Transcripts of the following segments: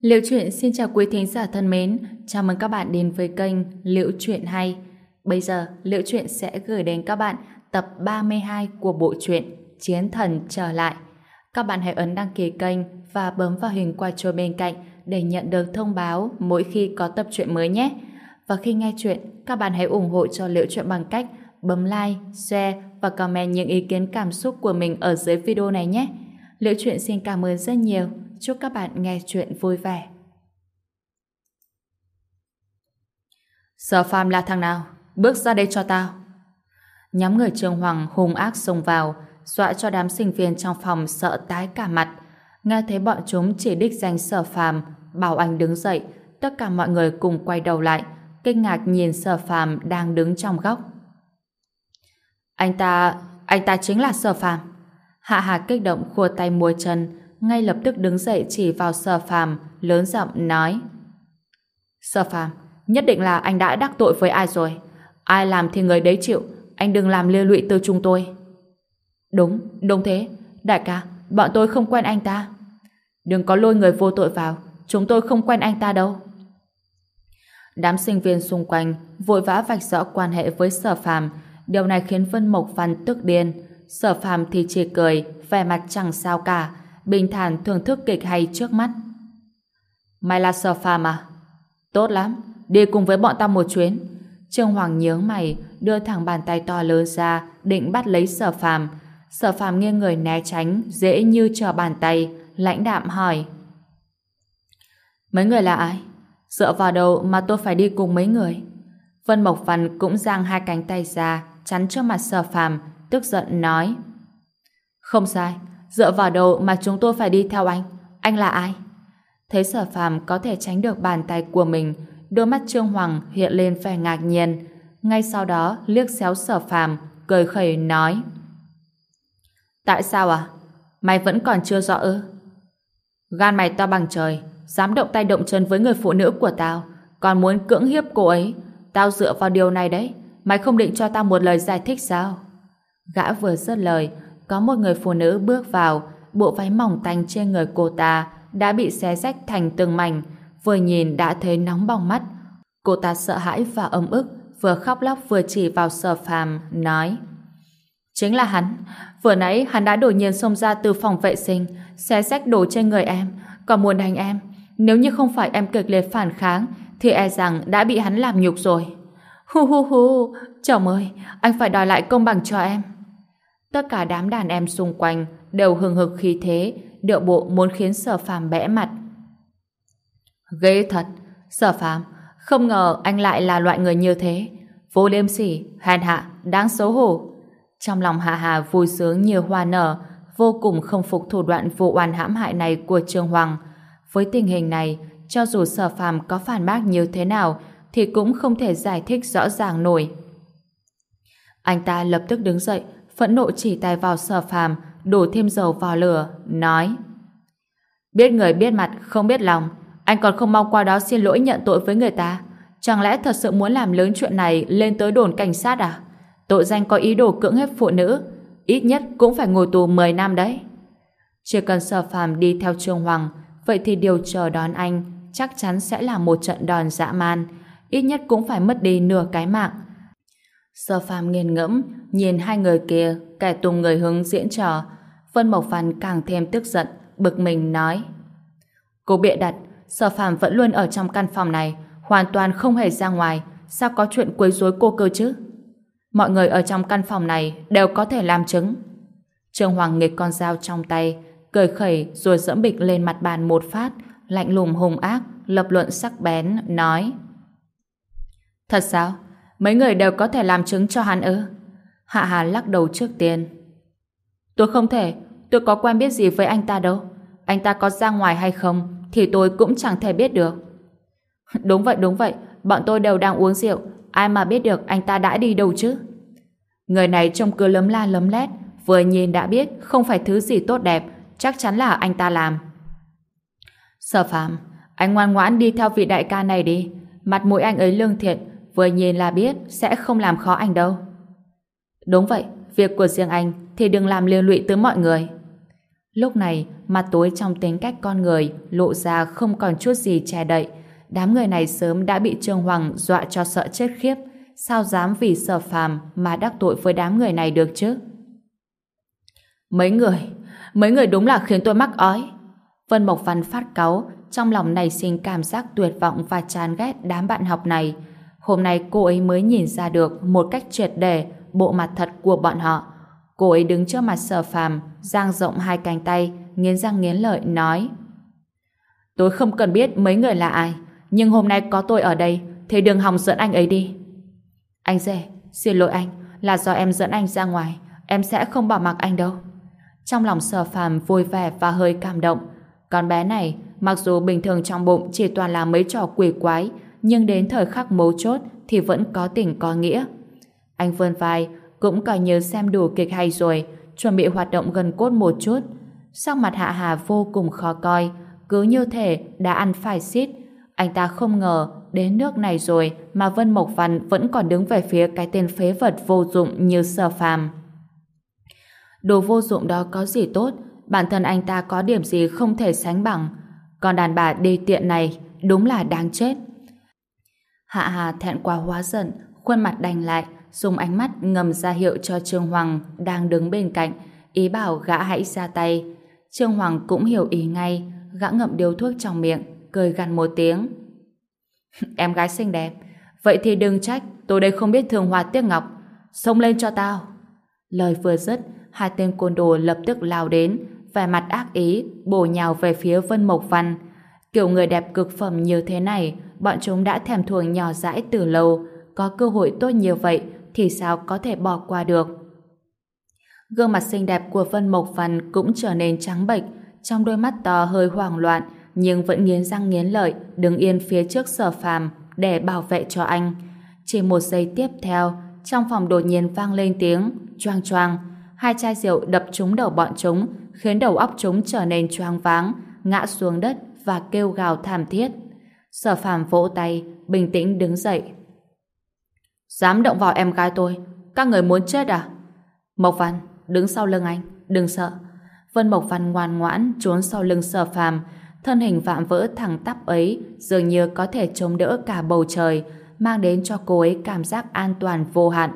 Liệu truyện xin chào quý thính giả thân mến, chào mừng các bạn đến với kênh Liệu truyện hay. Bây giờ, Liệu truyện sẽ gửi đến các bạn tập 32 của bộ truyện Chiến thần trở lại. Các bạn hãy ấn đăng ký kênh và bấm vào hình quả chuông bên cạnh để nhận được thông báo mỗi khi có tập truyện mới nhé. Và khi nghe chuyện, các bạn hãy ủng hộ cho Liệu truyện bằng cách bấm like, share và comment những ý kiến cảm xúc của mình ở dưới video này nhé. Liệu truyện xin cảm ơn rất nhiều. Chúc các bạn nghe chuyện vui vẻ. Sở phàm là thằng nào? Bước ra đây cho tao. Nhóm người Trương Hoàng hung ác xông vào, dọa cho đám sinh viên trong phòng sợ tái cả mặt. Nghe thấy bọn chúng chỉ đích danh sở phàm, bảo anh đứng dậy, tất cả mọi người cùng quay đầu lại, kinh ngạc nhìn sở phàm đang đứng trong góc. Anh ta, anh ta chính là sở phàm. Hạ Hà kích động khua tay mua chân, ngay lập tức đứng dậy chỉ vào sở phàm, lớn giọng nói. Sở phàm, nhất định là anh đã đắc tội với ai rồi. Ai làm thì người đấy chịu, anh đừng làm liên lụy từ chúng tôi. Đúng, đúng thế. Đại ca, bọn tôi không quen anh ta. Đừng có lôi người vô tội vào, chúng tôi không quen anh ta đâu. Đám sinh viên xung quanh vội vã vạch rõ quan hệ với sở phàm, điều này khiến Vân Mộc Văn tức điên. Sở phàm thì chỉ cười, vẻ mặt chẳng sao cả, bình thản thưởng thức kịch hay trước mắt. Mày là sở phàm à? Tốt lắm, đi cùng với bọn tao một chuyến. Trương Hoàng nhớ mày, đưa thẳng bàn tay to lớn ra, định bắt lấy sở phàm. Sở phàm nghiêng người né tránh, dễ như trở bàn tay, lãnh đạm hỏi. Mấy người là ai? Dựa vào đâu mà tôi phải đi cùng mấy người? Vân Mộc Văn cũng giang hai cánh tay ra, chắn trước mặt sở phàm, tức giận nói. Không sai, dựa vào đâu mà chúng tôi phải đi theo anh? Anh là ai? Thấy sở phàm có thể tránh được bàn tay của mình, đôi mắt Trương Hoàng hiện lên vẻ ngạc nhiên. Ngay sau đó liếc xéo sở phàm, cười khẩy nói. Tại sao à? Mày vẫn còn chưa rõ ư? Gan mày to bằng trời, dám động tay động chân với người phụ nữ của tao, còn muốn cưỡng hiếp cô ấy. Tao dựa vào điều này đấy, mày không định cho tao một lời giải thích sao? Gã vừa dứt lời, có một người phụ nữ bước vào, bộ váy mỏng tanh trên người cô ta đã bị xé rách thành từng mảnh, vừa nhìn đã thấy nóng bỏng mắt. Cô ta sợ hãi và ấm ức, vừa khóc lóc vừa chỉ vào sở phàm, nói Chính là hắn. Vừa nãy hắn đã đột nhiên xông ra từ phòng vệ sinh, xé rách đồ trên người em, còn muốn đánh em. Nếu như không phải em kịch liệt phản kháng, thì e rằng đã bị hắn làm nhục rồi. Hu hu hu, chồng ơi, anh phải đòi lại công bằng cho em. Tất cả đám đàn em xung quanh đều hừng hực khí thế, điệu bộ muốn khiến sở phàm bẽ mặt. Ghê thật, sở phàm, không ngờ anh lại là loại người như thế. Vô liêm sỉ, hèn hạ, đáng xấu hổ. Trong lòng Hà Hà vui sướng như hoa nở, vô cùng không phục thủ đoạn vụ oan hãm hại này của Trương Hoàng. Với tình hình này, cho dù sở phàm có phản bác như thế nào, thì cũng không thể giải thích rõ ràng nổi. Anh ta lập tức đứng dậy, phẫn nộ chỉ tay vào sở phàm, đổ thêm dầu vào lửa, nói Biết người biết mặt, không biết lòng, anh còn không mau qua đó xin lỗi nhận tội với người ta. Chẳng lẽ thật sự muốn làm lớn chuyện này lên tới đồn cảnh sát à? Tội danh có ý đồ cưỡng hiếp phụ nữ, ít nhất cũng phải ngồi tù 10 năm đấy. Chỉ cần sở phàm đi theo Trương Hoàng, vậy thì điều chờ đón anh chắc chắn sẽ là một trận đòn dã man, ít nhất cũng phải mất đi nửa cái mạng. Sở phàm nghiền ngẫm, nhìn hai người kia, kẻ tung người hứng diễn trò. Vân Mộc Văn càng thêm tức giận, bực mình nói. Cô bịa đặt, sở phàm vẫn luôn ở trong căn phòng này, hoàn toàn không hề ra ngoài, sao có chuyện quấy rối cô cơ chứ? Mọi người ở trong căn phòng này đều có thể làm chứng. Trương Hoàng nghịch con dao trong tay, cười khẩy rồi dẫm bịch lên mặt bàn một phát, lạnh lùng hùng ác, lập luận sắc bén, nói Thật sao? Mấy người đều có thể làm chứng cho hắn ư? Hạ Hà lắc đầu trước tiên. Tôi không thể, tôi có quen biết gì với anh ta đâu. Anh ta có ra ngoài hay không thì tôi cũng chẳng thể biết được. Đúng vậy, đúng vậy, bọn tôi đều đang uống rượu, ai mà biết được anh ta đã đi đâu chứ? Người này trông cứ lấm la lấm lét, vừa nhìn đã biết không phải thứ gì tốt đẹp, chắc chắn là anh ta làm. Sở phạm, anh ngoan ngoãn đi theo vị đại ca này đi, mặt mũi anh ấy lương thiện, vừa nhìn là biết sẽ không làm khó anh đâu. Đúng vậy, việc của riêng anh thì đừng làm liên lụy tới mọi người. Lúc này, mặt tối trong tính cách con người lộ ra không còn chút gì che đậy. Đám người này sớm đã bị Trương Hoàng dọa cho sợ chết khiếp. Sao dám vì sở phàm mà đắc tội với đám người này được chứ? Mấy người, mấy người đúng là khiến tôi mắc ói. Vân Mộc Văn phát cáu, trong lòng nảy sinh cảm giác tuyệt vọng và chán ghét đám bạn học này. Hôm nay cô ấy mới nhìn ra được một cách triệt để bộ mặt thật của bọn họ. Cô ấy đứng trước mặt sở phàm, giang rộng hai cánh tay, nghiến răng nghiến lợi, nói Tôi không cần biết mấy người là ai, nhưng hôm nay có tôi ở đây, thì đừng hòng dẫn anh ấy đi. Anh rể, xin lỗi anh, là do em dẫn anh ra ngoài, em sẽ không bỏ mặc anh đâu. Trong lòng sở phàm vui vẻ và hơi cảm động. Con bé này, mặc dù bình thường trong bụng chỉ toàn là mấy trò quỷ quái, nhưng đến thời khắc mấu chốt thì vẫn có tình có nghĩa. Anh vươn vai, cũng coi như xem đủ kịch hay rồi, chuẩn bị hoạt động gần cốt một chút. Sắc mặt Hạ Hà vô cùng khó coi, cứ như thể đã ăn phải xít. Anh ta không ngờ đến nước này rồi mà Vân Mộc Văn vẫn còn đứng về phía cái tên phế vật vô dụng như sở phàm. Đồ vô dụng đó có gì tốt, bản thân anh ta có điểm gì không thể sánh bằng. Còn đàn bà đi tiện này đúng là đáng chết. Hạ Hà thẹn quá hóa giận, khuôn mặt đành lại, dùng ánh mắt ngầm ra hiệu cho Trương Hoàng đang đứng bên cạnh, ý bảo gã hãy ra tay. Trương Hoàng cũng hiểu ý ngay, gã ngậm điếu thuốc trong miệng, cười gằn một tiếng. em gái xinh đẹp, vậy thì đừng trách, tôi đây không biết thường hòa tiếc ngọc. Xông lên cho tao. Lời vừa dứt, hai tên côn đồ lập tức lao đến, vẻ mặt ác ý, bổ nhào về phía Vân Mộc Văn. Kiểu người đẹp cực phẩm như thế này, bọn chúng đã thèm thuồng nhỏ dãi từ lâu, có cơ hội tốt như vậy thì sao có thể bỏ qua được. Gương mặt xinh đẹp của Vân Mộc Phần cũng trở nên trắng bệch, trong đôi mắt to hơi hoảng loạn, nhưng vẫn nghiến răng nghiến lợi, đứng yên phía trước sở phàm để bảo vệ cho anh. Chỉ một giây tiếp theo, trong phòng đột nhiên vang lên tiếng choang choang, hai chai rượu đập trúng đầu bọn chúng, khiến đầu óc chúng trở nên choang váng, ngã xuống đất và kêu gào thảm thiết. Sở phàm vỗ tay, bình tĩnh đứng dậy. Dám động vào em gái tôi, các người muốn chết à? Mộc Văn, đứng sau lưng anh, đừng sợ. Vân Mộc Văn ngoan ngoãn trốn sau lưng sở phàm, thân hình vạm vỡ thẳng tắp ấy dường như có thể chống đỡ cả bầu trời, mang đến cho cô ấy cảm giác an toàn vô hạn.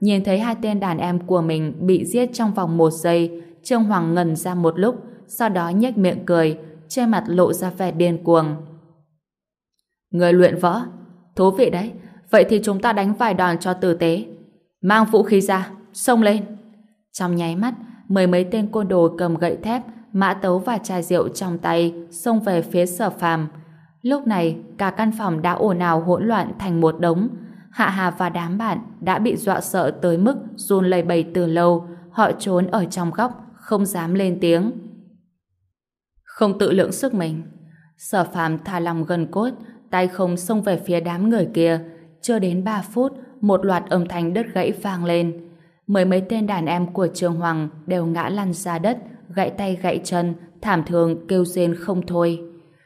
Nhìn thấy hai tên đàn em của mình bị giết trong vòng một giây, Trương Hoàng ngần ra một lúc, sau đó nhếch miệng cười, trên mặt lộ ra vẻ điên cuồng. Người luyện võ, thú vị đấy, vậy thì chúng ta đánh vài đòn cho tử tế. Mang vũ khí ra, xông lên. Trong nháy mắt, mười mấy tên côn đồ cầm gậy thép, mã tấu và chai rượu trong tay xông về phía sở phàm. Lúc này, cả căn phòng đã ồn ào hỗn loạn thành một đống. Hạ Hà và đám bạn đã bị dọa sợ tới mức run lẩy bẩy từ lâu, họ trốn ở trong góc, không dám lên tiếng. Không tự lượng sức mình. Sở phàm thả lòng gần cốt, tay không xông về phía đám người kia. Chưa đến 3 phút, một loạt âm thanh đứt gãy vang lên. Mười mấy tên đàn em của Trường Hoàng đều ngã lăn ra đất, gãy tay gãy chân, thảm thường kêu rên không thôi.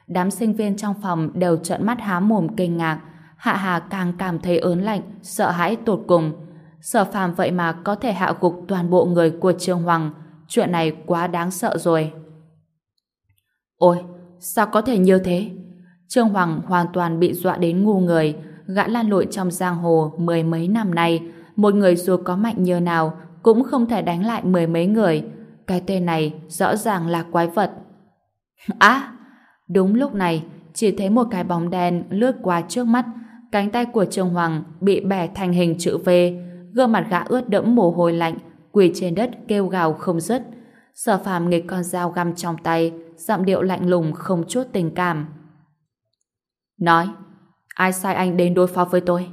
Đám sinh viên trong phòng đều trợn mắt há mồm kinh ngạc, Hạ Hà càng cảm thấy ớn lạnh, sợ hãi tột cùng. Sở phàm vậy mà có thể hạ gục toàn bộ người của Trương Hoàng. Chuyện này quá đáng sợ rồi. Ôi, sao có thể như thế? Trương Hoàng hoàn toàn bị dọa đến ngu người, gã lan lội trong giang hồ mười mấy năm nay, một người dù có mạnh như nào cũng không thể đánh lại mười mấy người. Cái tên này rõ ràng là quái vật. Á! đúng lúc này, chỉ thấy một cái bóng đen lướt qua trước mắt, cánh tay của Trương Hoàng bị bẻ thành hình chữ V, gương mặt gã ướt đẫm mồ hôi lạnh, quỳ trên đất kêu gào không dứt. Sở phàm nghịch con dao găm trong tay, giọng điệu lạnh lùng không chút tình cảm. Nói, ai sai anh đến đối phó với tôi?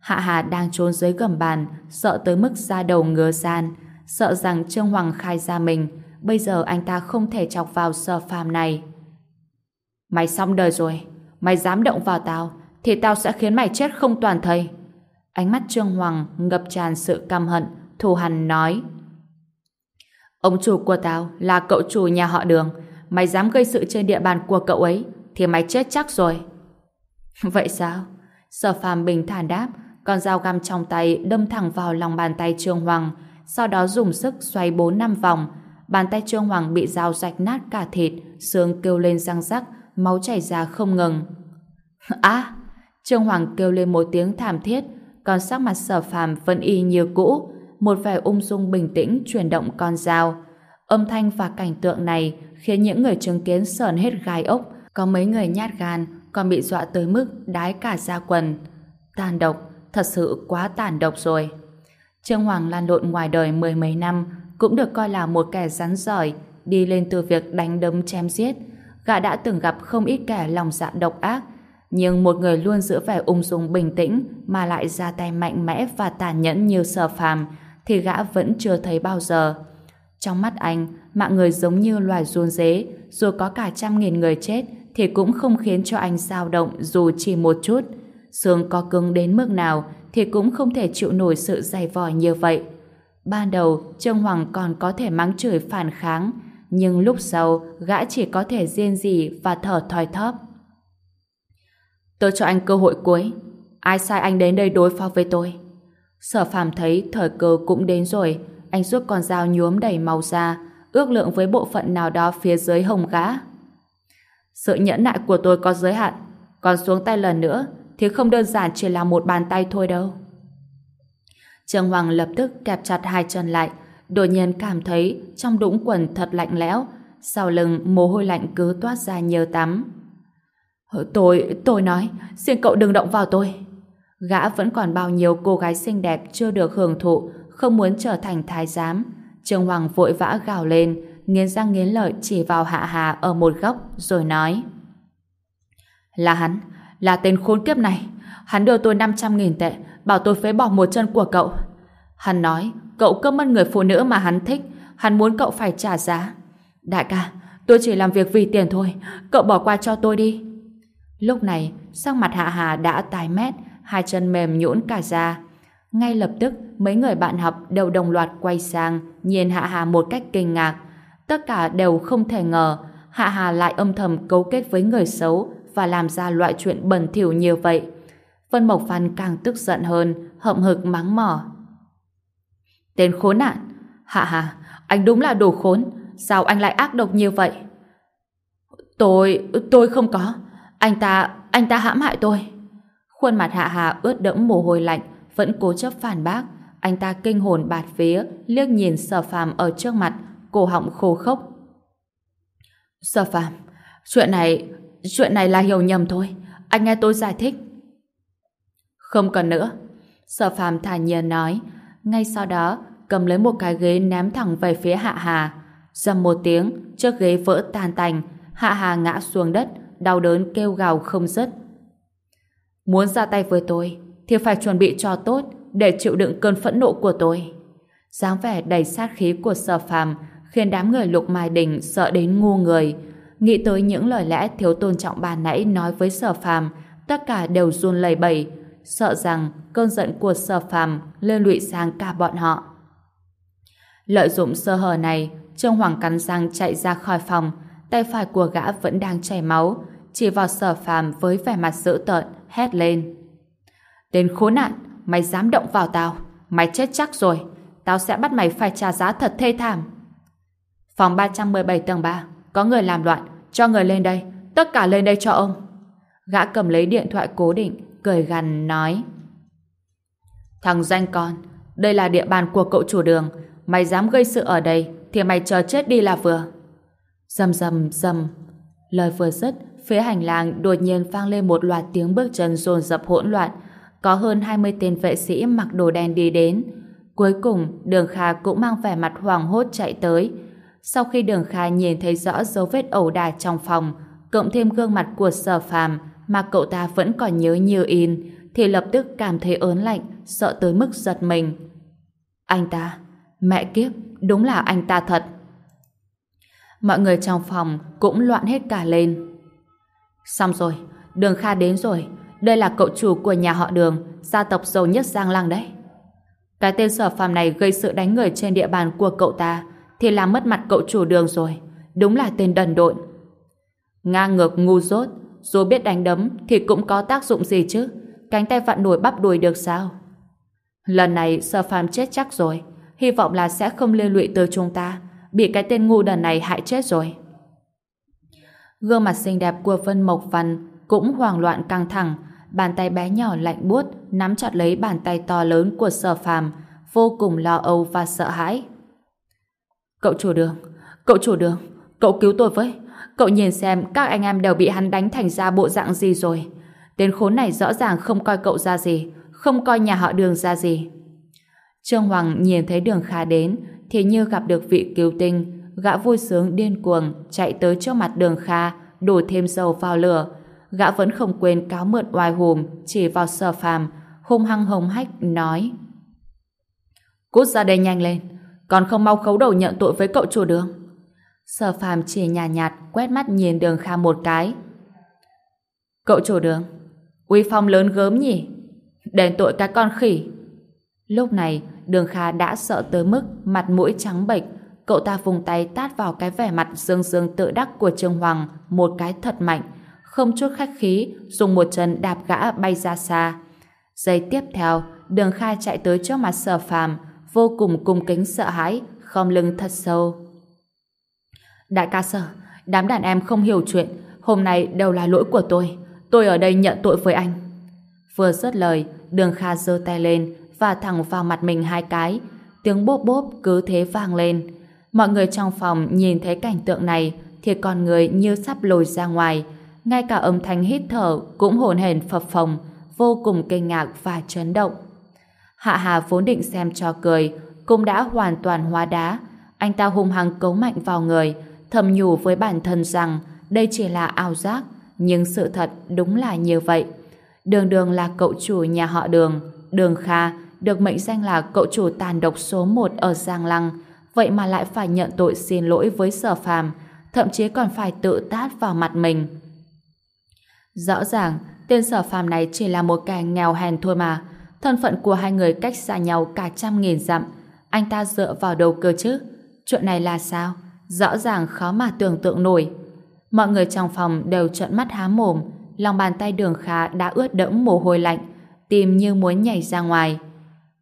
Hạ Hà đang trốn dưới gầm bàn, sợ tới mức ra đầu ngứa gian, sợ rằng Trương Hoàng khai ra mình, bây giờ anh ta không thể chọc vào sở phàm này. Mày xong đời rồi, mày dám động vào tao, thì tao sẽ khiến mày chết không toàn thây. Ánh mắt Trương Hoàng ngập tràn sự căm hận, thù hằn nói. Ông chủ của tao là cậu chủ nhà họ đường, mày dám gây sự trên địa bàn của cậu ấy, thì mày chết chắc rồi. Vậy sao? Sở phàm bình thản đáp, con dao găm trong tay đâm thẳng vào lòng bàn tay Trương Hoàng, sau đó dùng sức xoay bốn năm vòng. bàn tay Trương Hoàng bị dao rạch nát cả thịt, xương kêu lên răng rắc, máu chảy ra không ngừng. À! Trương Hoàng kêu lên một tiếng thảm thiết, còn sắc mặt sở phàm vẫn y như cũ, một vẻ ung dung bình tĩnh chuyển động con dao. Âm thanh và cảnh tượng này khiến những người chứng kiến sờn hết gai ốc, có mấy người nhát gan còn bị dọa tới mức đái cả da quần. Tàn độc, thật sự quá tàn độc rồi. Trương Hoàng lan lộn ngoài đời mười mấy năm, cũng được coi là một kẻ rắn giỏi, đi lên từ việc đánh đấm chém giết. Gã đã từng gặp không ít kẻ lòng dạ độc ác, nhưng một người luôn giữ vẻ ung dung bình tĩnh mà lại ra tay mạnh mẽ và tàn nhẫn như sở phàm thì gã vẫn chưa thấy bao giờ. Trong mắt anh, mạng người giống như loài run dế, dù có cả trăm nghìn người chết thì cũng không khiến cho anh dao động dù chỉ một chút. Xương có cứng đến mức nào thì cũng không thể chịu nổi sự dày vò như vậy. Ban đầu, Trương Hoàng còn có thể mắng chửi phản kháng, nhưng lúc sau, gã chỉ có thể riêng gì và thở thoi thóp. Tôi cho anh cơ hội cuối. Ai sai anh đến đây đối phó với tôi? Sở phàm thấy thời cơ cũng đến rồi, anh rút con dao nhuốm đầy màu ra, ước lượng với bộ phận nào đó phía dưới hồng gã. Sự nhẫn nại của tôi có giới hạn, còn xuống tay lần nữa thì không đơn giản chỉ là một bàn tay thôi đâu. Trương Hoàng lập tức kẹp chặt hai chân lại, đột nhiên cảm thấy trong đũng quần thật lạnh lẽo, sau lưng mồ hôi lạnh cứ toát ra nhờ tắm. Ờ, tôi, tôi nói, xin cậu đừng động vào tôi. Gã vẫn còn bao nhiêu cô gái xinh đẹp chưa được hưởng thụ, không muốn trở thành thái giám. Trương Hoàng vội vã gào lên, nghiến răng nghiến lợi chỉ vào Hạ Hà ở một góc, rồi nói. Là hắn, là tên khốn kiếp này. Hắn đưa tôi 500.000 tệ, bảo tôi phế bỏ một chân của cậu. Hắn nói, cậu cướp mất người phụ nữ mà hắn thích, hắn muốn cậu phải trả giá. Đại ca, tôi chỉ làm việc vì tiền thôi, cậu bỏ qua cho tôi đi. Lúc này, sắc mặt Hạ Hà đã tái mét, hai chân mềm nhũn cả ra. Ngay lập tức, mấy người bạn học đều đồng loạt quay sang, nhìn Hạ Hà một cách kinh ngạc. Tất cả đều không thể ngờ, Hạ Hà lại âm thầm cấu kết với người xấu và làm ra loại chuyện bẩn thỉu như vậy. Vân Mộc Phan càng tức giận hơn, hậm hực mắng mỏ. Tên khốn nạn! Hạ Hà, anh đúng là đồ khốn, sao anh lại ác độc như vậy? Tôi, tôi không có. Anh ta, anh ta hãm hại tôi. Khuôn mặt Hạ Hà ướt đẫm mồ hôi lạnh, vẫn cố chấp phản bác. Anh ta kinh hồn bạt phía, liếc nhìn sở phàm ở trước mặt, cổ họng khô khốc. Sở Phạm, chuyện này, chuyện này là hiểu nhầm thôi. Anh nghe tôi giải thích. Không cần nữa. Sở phàm thản nhiên nói. Ngay sau đó, cầm lấy một cái ghế ném thẳng về phía Hạ Hà. Dầm một tiếng, chiếc ghế vỡ tan tành. Hạ Hà ngã xuống đất, đau đớn kêu gào không dứt. Muốn ra tay với tôi, thì phải chuẩn bị cho tốt để chịu đựng cơn phẫn nộ của tôi. dáng vẻ đầy sát khí của sở phàm khiến đám người lục mai đình sợ đến ngu người. Nghĩ tới những lời lẽ thiếu tôn trọng bà nãy nói với sở phàm, tất cả đều run lẩy bẩy, sợ rằng cơn giận của sở phàm lên lụy sang cả bọn họ. Lợi dụng sơ hở này, Trương Hoàng cắn răng chạy ra khỏi phòng, tay phải của gã vẫn đang chảy máu, chỉ vào sở phàm với vẻ mặt dữ tợn, hét lên. Tên khốn nạn, mày dám động vào tao, mày chết chắc rồi, tao sẽ bắt mày phải trả giá thật thê thảm. Phòng 317 tầng 3, có người làm loạn, cho người lên đây, tất cả lên đây cho ông. Gã cầm lấy điện thoại cố định, cười gằn nói. Thằng danh con, đây là địa bàn của cậu chủ đường, mày dám gây sự ở đây thì mày chờ chết đi là vừa. Dầm dầm dầm. Lời vừa dứt, phía hành lang đột nhiên vang lên một loạt tiếng bước chân dồn dập hỗn loạn. Có hơn 20 tên vệ sĩ mặc đồ đen đi đến. Cuối cùng, Đường Kha cũng mang vẻ mặt hoảng hốt chạy tới. Sau khi Đường Kha nhìn thấy rõ dấu vết ẩu đà trong phòng, cộng thêm gương mặt của sở phàm mà cậu ta vẫn còn nhớ như in, thì lập tức cảm thấy ớn lạnh, sợ tới mức giật mình. Anh ta, mẹ kiếp, đúng là anh ta thật. Mọi người trong phòng cũng loạn hết cả lên. Xong rồi, Đường Kha đến rồi. Đây là cậu chủ của nhà họ Đường, gia tộc giàu nhất Giang Lăng đấy. Cái tên sở phàm này gây sự đánh người trên địa bàn của cậu ta thì làm mất mặt cậu chủ Đường rồi. Đúng là tên đần độn. Ngang ngược ngu dốt, dù biết đánh đấm thì cũng có tác dụng gì chứ. Cánh tay vặn nổi bắp đùi được sao? Lần này sở phàm chết chắc rồi. Hy vọng là sẽ không liên lụy tới chúng ta bị cái tên ngu đần này hại chết rồi. Gương mặt xinh đẹp của Vân Mộc Văn cũng hoảng loạn căng thẳng, bàn tay bé nhỏ lạnh buốt nắm chặt lấy bàn tay to lớn của Sở Phàm, vô cùng lo âu và sợ hãi. Cậu chủ đường, cậu chủ đường, cậu cứu tôi với. Cậu nhìn xem các anh em đều bị hắn đánh thành ra bộ dạng gì rồi. Tên khốn này rõ ràng không coi cậu ra gì, không coi nhà họ đường ra gì. Trương Hoàng nhìn thấy đường Kha đến, thì như gặp được vị cứu tinh, gã vui sướng điên cuồng chạy tới trước mặt đường Kha, đổ thêm dầu vào lửa. Gã vẫn không quên cáo mượn oai hùm, chỉ vào sở phàm, hung hăng hồng hách, nói Cút ra đây nhanh lên, còn không mau khấu đầu nhận tội với cậu chủ đường. Sở phàm chỉ nhạt, nhạt quét mắt nhìn đường Kha một cái. Cậu chủ đường, uy phong lớn gớm nhỉ? Đền tội cái con khỉ. Lúc này, đường Kha đã sợ tới mức mặt mũi trắng bệch, cậu ta vùng tay tát vào cái vẻ mặt dương dương tự đắc của Trương Hoàng một cái thật mạnh, không chút khách khí, dùng một chân đạp gã bay ra xa. Giây tiếp theo, đường Kha chạy tới trước mặt sở phàm, vô cùng cung kính sợ hãi, khom lưng thật sâu. Đại ca sở, đám đàn em không hiểu chuyện, hôm nay đều là lỗi của tôi. Tôi ở đây nhận tội với anh. Vừa dứt lời, đường Kha giơ tay lên và thẳng vào mặt mình hai cái. Tiếng bốp bốp cứ thế vang lên. Mọi người trong phòng nhìn thấy cảnh tượng này thì con người như sắp lồi ra ngoài. Ngay cả âm thanh hít thở cũng hồn hển phập phồng, vô cùng kinh ngạc và chấn động. Hạ Hà vốn định xem cho cười, cũng đã hoàn toàn hóa đá. Anh ta hung hăng cấu mạnh vào người, thầm nhủ với bản thân rằng đây chỉ là ảo giác, nhưng sự thật đúng là như vậy. Đường đường là cậu chủ nhà họ đường, đường Kha, được mệnh danh là cậu chủ tàn độc số 1 ở Giang Lăng, vậy mà lại phải nhận tội xin lỗi với sở phàm, thậm chí còn phải tự tát vào mặt mình. Rõ ràng, tên sở phàm này chỉ là một kẻ nghèo hèn thôi mà, thân phận của hai người cách xa nhau cả trăm nghìn dặm, anh ta dựa vào đầu cơ chứ? Chuyện này là sao? Rõ ràng khó mà tưởng tượng nổi. Mọi người trong phòng đều trợn mắt há mồm, lòng bàn tay đường khá đã ướt đẫm mồ hôi lạnh, tim như muốn nhảy ra ngoài.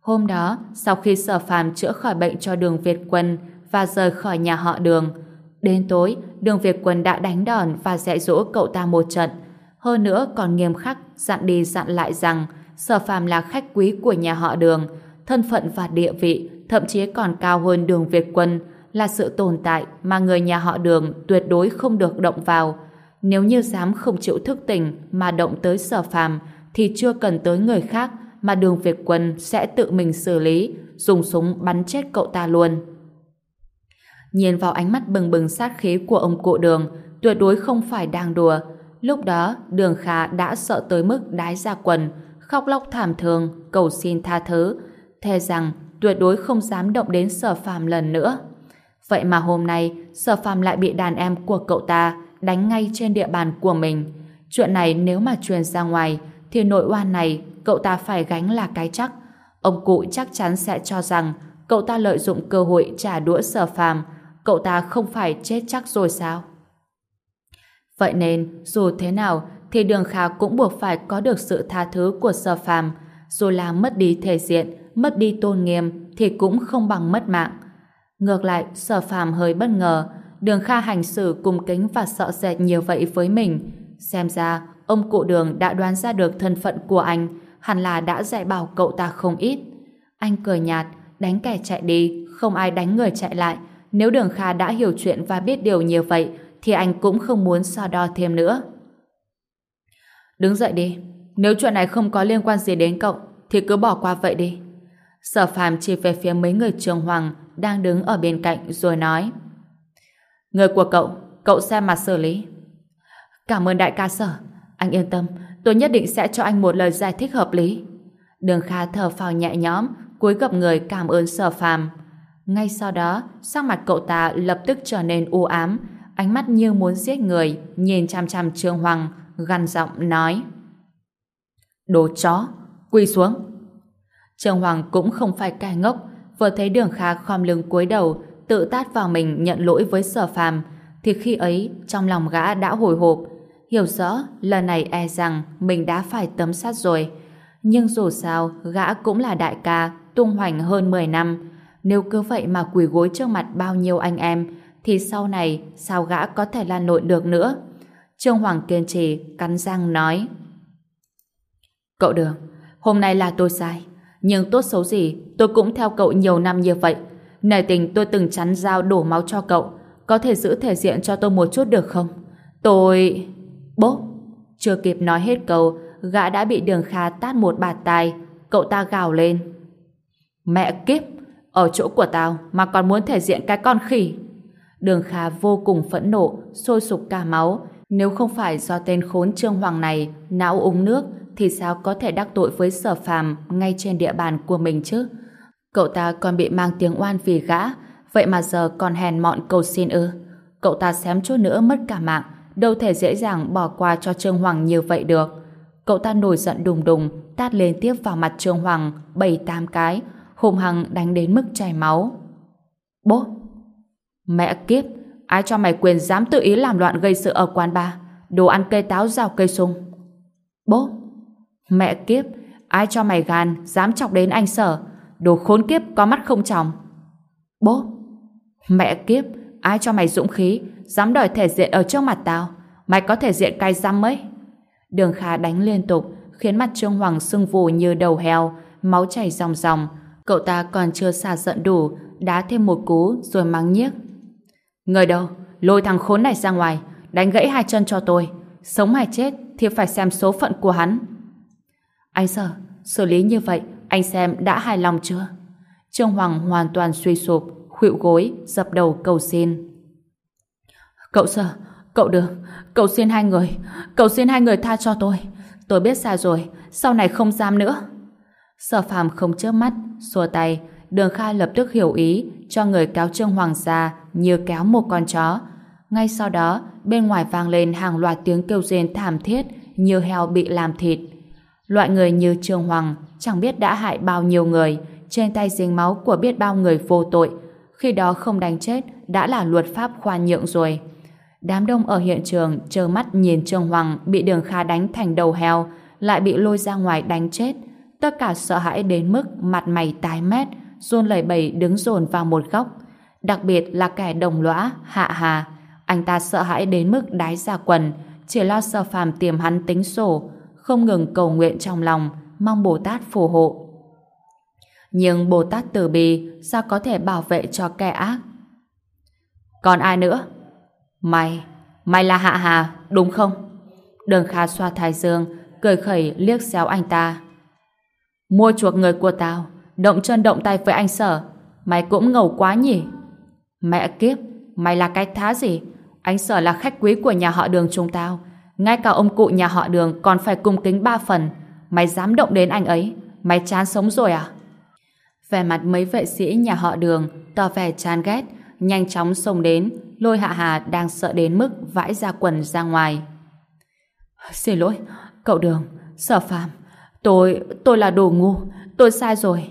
Hôm đó, sau khi sở phàm chữa khỏi bệnh cho đường Việt Quân và rời khỏi nhà họ đường, đến tối, đường Việt Quân đã đánh đòn và dạy dỗ cậu ta một trận. Hơn nữa còn nghiêm khắc dặn đi dặn lại rằng sở phàm là khách quý của nhà họ đường, thân phận và địa vị thậm chí còn cao hơn đường Việt Quân là sự tồn tại mà người nhà họ đường tuyệt đối không được động vào. Nếu như dám không chịu thức tỉnh mà động tới sở phàm thì chưa cần tới người khác mà đường Việt Quân sẽ tự mình xử lý, dùng súng bắn chết cậu ta luôn. Nhìn vào ánh mắt bừng bừng sát khí của ông cụ đường, tuyệt đối không phải đang đùa. Lúc đó, đường Khả đã sợ tới mức đái ra quần, khóc lóc thảm thương, cầu xin tha thứ, thề rằng tuyệt đối không dám động đến sở phàm lần nữa. Vậy mà hôm nay, sở phàm lại bị đàn em của cậu ta đánh ngay trên địa bàn của mình. Chuyện này nếu mà truyền ra ngoài, thì nội oan này cậu ta phải gánh là cái chắc. Ông cụ chắc chắn sẽ cho rằng cậu ta lợi dụng cơ hội trả đũa sở phàm, cậu ta không phải chết chắc rồi sao? Vậy nên, dù thế nào, thì đường Kha cũng buộc phải có được sự tha thứ của sở phàm, dù là mất đi thể diện, mất đi tôn nghiêm thì cũng không bằng mất mạng. Ngược lại, sở phàm hơi bất ngờ, đường Kha hành xử cung kính và sợ sệt nhiều vậy với mình. Xem ra, ông cụ đường đã đoán ra được thân phận của anh, hẳn là đã dạy bảo cậu ta không ít. Anh cười nhạt, đánh kẻ chạy đi, không ai đánh người chạy lại. Nếu đường Kha đã hiểu chuyện và biết điều nhiều vậy, thì anh cũng không muốn so đo thêm nữa. Đứng dậy đi, nếu chuyện này không có liên quan gì đến cậu, thì cứ bỏ qua vậy đi. Sở phàm chỉ về phía mấy người trường hoàng đang đứng ở bên cạnh rồi nói Người của cậu, cậu xem mà xử lý. Cảm ơn đại ca sở. Anh yên tâm, tôi nhất định sẽ cho anh một lời giải thích hợp lý. Đường Kha thở phào nhẹ nhõm, cúi gập người cảm ơn sở phàm. Ngay sau đó, sắc mặt cậu ta lập tức trở nên u ám, ánh mắt như muốn giết người, nhìn chăm chăm Trương Hoàng, gằn giọng nói. Đồ chó, quỳ xuống. Trương Hoàng cũng không phải cai ngốc, vừa thấy đường Kha khom lưng cúi đầu, tự tát vào mình nhận lỗi với sở phàm, thì khi ấy trong lòng gã đã hồi hộp, hiểu rõ lần này e rằng mình đã phải tấm sát rồi. Nhưng dù sao, gã cũng là đại ca, tung hoành hơn 10 năm. Nếu cứ vậy mà quỳ gối trước mặt bao nhiêu anh em, thì sau này sao gã có thể lan lộn được nữa? Trương Hoàng kiên trì, cắn răng nói. Cậu Đường, hôm nay là tôi sai. Nhưng tốt xấu gì, tôi cũng theo cậu nhiều năm như vậy. Nể tình tôi từng chắn dao đổ máu cho cậu. Có thể giữ thể diện cho tôi một chút được không? Tôi... Bốp! Chưa kịp nói hết câu, gã đã bị đường kha tát một bạt tai. Cậu ta gào lên. Mẹ kiếp! Ở chỗ của tao mà còn muốn thể diện cái con khỉ. Đường Kha vô cùng phẫn nộ, sôi sục cả máu. Nếu không phải do tên khốn Trương Hoàng này não uống nước, thì sao có thể đắc tội với sở phàm ngay trên địa bàn của mình chứ? Cậu ta còn bị mang tiếng oan vì gã, vậy mà giờ còn hèn mọn cầu xin ư. Cậu ta xém chút nữa mất cả mạng, đâu thể dễ dàng bỏ qua cho Trương Hoàng như vậy được. Cậu ta nổi giận đùng đùng, tát lên tiếp vào mặt Trương Hoàng bảy tám cái, hùng hăng đánh đến mức chảy máu. Bố! Mẹ kiếp! Ai cho mày quyền dám tự ý làm loạn gây sự ở quán bar? Đồ ăn cây táo rào cây sung. Bố! Mẹ kiếp! Ai cho mày gan dám chọc đến anh sở? Đồ khốn kiếp có mắt không tròng. Bố! Mẹ kiếp! Ai cho mày dũng khí dám đòi thể diện ở trước mặt tao? Mày có thể diện cay răm mấy? Đường Kha đánh liên tục khiến mặt Trương Hoàng sưng vù như đầu heo máu chảy ròng ròng Cậu ta còn chưa xả giận đủ, đá thêm một cú rồi mắng nhiếc. Người đâu? Lôi thằng khốn này ra ngoài, đánh gãy hai chân cho tôi. Sống hay chết thì phải xem số phận của hắn. Anh sợ, xử lý như vậy, anh xem đã hài lòng chưa? Trương Hoàng hoàn toàn suy sụp, khuỵu gối, dập đầu cầu xin. Cậu sợ, cậu được, cậu xin hai người, cậu xin hai người tha cho tôi. Tôi biết sai rồi, sau này không dám nữa. Sở phàm không chớp mắt, xua tay, đường khai lập tức hiểu ý, cho người kéo Trương Hoàng ra như kéo một con chó. Ngay sau đó, bên ngoài vang lên hàng loạt tiếng kêu rên thảm thiết như heo bị làm thịt. Loại người như Trương Hoàng chẳng biết đã hại bao nhiêu người, trên tay dính máu của biết bao người vô tội. Khi đó không đánh chết đã là luật pháp khoan nhượng rồi. Đám đông ở hiện trường trơ mắt nhìn Trương Hoàng bị đường kha đánh thành đầu heo, lại bị lôi ra ngoài đánh chết tất cả sợ hãi đến mức mặt mày tái mét, run lẩy bẩy đứng dồn vào một góc. Đặc biệt là kẻ đồng lõa, hạ hà. Anh ta sợ hãi đến mức đái ra quần, chỉ lo sợ phàm tìm hắn tính sổ, không ngừng cầu nguyện trong lòng, mong Bồ Tát phù hộ. Nhưng Bồ Tát từ bi sao có thể bảo vệ cho kẻ ác? Còn ai nữa? Mày, mày là Hạ Hà, đúng không? Đường Kha xoa thái dương, cười khẩy liếc xéo anh ta. Mua chuộc người của tao, động chân động tay với anh sở. Mày cũng ngầu quá nhỉ? Mẹ kiếp, mày là cái thá gì? Anh sở là khách quý của nhà họ đường chúng tao. Ngay cả ông cụ nhà họ đường còn phải cung kính ba phần. Mày dám động đến anh ấy? Mày chán sống rồi à? vẻ mặt mấy vệ sĩ nhà họ đường tỏ vẻ chán ghét, nhanh chóng xông đến, lôi hạ hà đang sợ đến mức vãi ra quần ra ngoài. Xin lỗi, cậu đường, sở phàm, Tôi, tôi là đồ ngu, tôi sai rồi.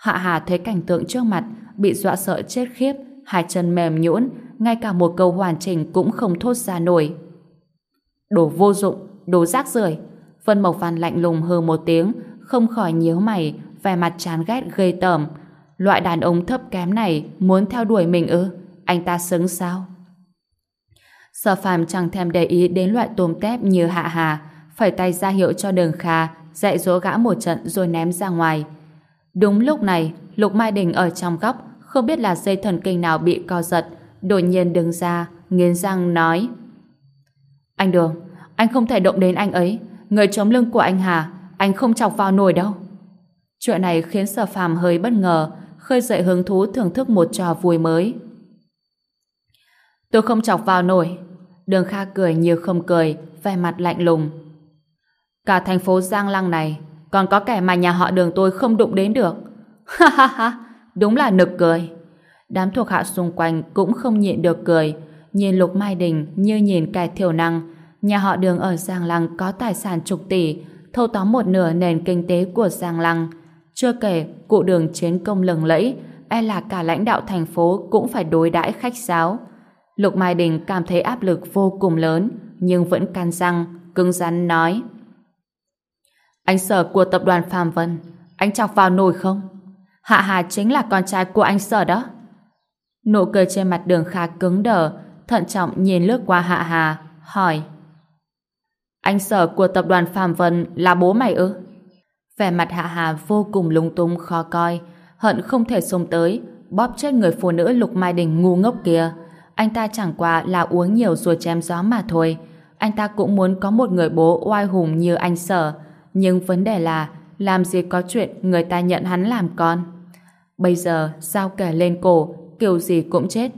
Hạ Hà thấy cảnh tượng trước mặt, bị dọa sợ chết khiếp, hai chân mềm nhũn, ngay cả một câu hoàn chỉnh cũng không thốt ra nổi. Đồ vô dụng, đồ rác rưởi. Vân Mộc Văn lạnh lùng hừ một tiếng, không khỏi nhíu mày, vẻ mặt chán ghét gây tởm. Loại đàn ông thấp kém này muốn theo đuổi mình ư? Anh ta xứng sao? Sở phàm chẳng thèm để ý đến loại tôm tép như Hạ Hà, phải tay ra hiệu cho đường Kha dạy dỗ gã một trận rồi ném ra ngoài. Đúng lúc này, Lục Mai Đình ở trong góc, không biết là dây thần kinh nào bị co giật, đột nhiên đứng ra, nghiến răng nói Anh Đường, anh không thể động đến anh ấy, người chống lưng của anh Hà, anh không chọc vào nổi đâu. Chuyện này khiến Sở Phàm hơi bất ngờ, khơi dậy hứng thú thưởng thức một trò vui mới. Tôi không chọc vào nổi. Đường Kha cười như không cười, vẻ mặt lạnh lùng. Cả thành phố Giang Lăng này còn có kẻ mà nhà họ đường tôi không đụng đến được. Ha ha ha, đúng là nực cười. Đám thuộc hạ xung quanh cũng không nhịn được cười. Nhìn Lục Mai Đình như nhìn kẻ thiểu năng. Nhà họ đường ở Giang Lăng có tài sản chục tỷ, thâu tóm một nửa nền kinh tế của Giang Lăng. Chưa kể, cụ đường chiến công lừng lẫy, e là cả lãnh đạo thành phố cũng phải đối đãi khách sáo. Lục Mai Đình cảm thấy áp lực vô cùng lớn, nhưng vẫn can răng, cứng rắn nói. Anh sở của tập đoàn Phạm Vân, anh chọc vào nồi không? Hạ Hà chính là con trai của anh Sở đó. Nụ cười trên mặt đường Kha cứng đờ, thận trọng nhìn lướt qua Hạ Hà, hỏi. Anh Sở của tập đoàn Phạm Vân là bố mày ư? Vẻ mặt Hạ Hà vô cùng lung tung khó coi, hận không thể xông tới, bóp chết người phụ nữ Lục Mai Đình ngu ngốc kia. Anh ta chẳng qua là uống nhiều rồi chém gió mà thôi. Anh ta cũng muốn có một người bố oai hùng như anh Sở. Nhưng vấn đề là, làm gì có chuyện người ta nhận hắn làm con. Bây giờ, sao kẻ lên cổ, kiểu gì cũng chết.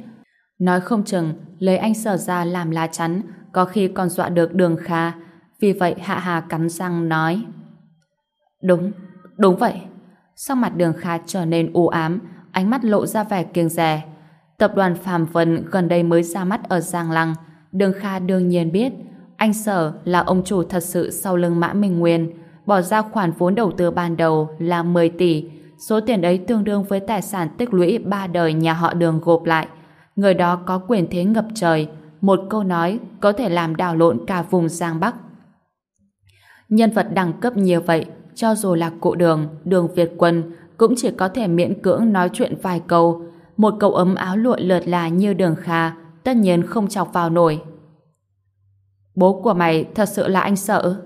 Nói không chừng, lấy anh Sở ra làm lá chắn, có khi còn dọa được đường kha. Vì vậy Hạ Hà cắn răng nói. Đúng, đúng vậy. Sau mặt đường kha trở nên u ám, ánh mắt lộ ra vẻ kiêng dè. Tập đoàn Phạm Vân gần đây mới ra mắt ở Giang Lăng. Đường Kha đương nhiên biết, anh Sở là ông chủ thật sự sau lưng Mã Minh Nguyên, bỏ ra khoản vốn đầu tư ban đầu là 10 tỷ. Số tiền ấy tương đương với tài sản tích lũy ba đời nhà họ đường gộp lại. Người đó có quyền thế ngập trời, một câu nói có thể làm đảo lộn cả vùng Giang Bắc. Nhân vật đẳng cấp như vậy, cho dù là cụ đường, đường Việt quân, cũng chỉ có thể miễn cưỡng nói chuyện vài câu. Một câu ấm áo lụa lượt là như đường kha, tất nhiên không chọc vào nổi. Bố của mày thật sự là anh sợ?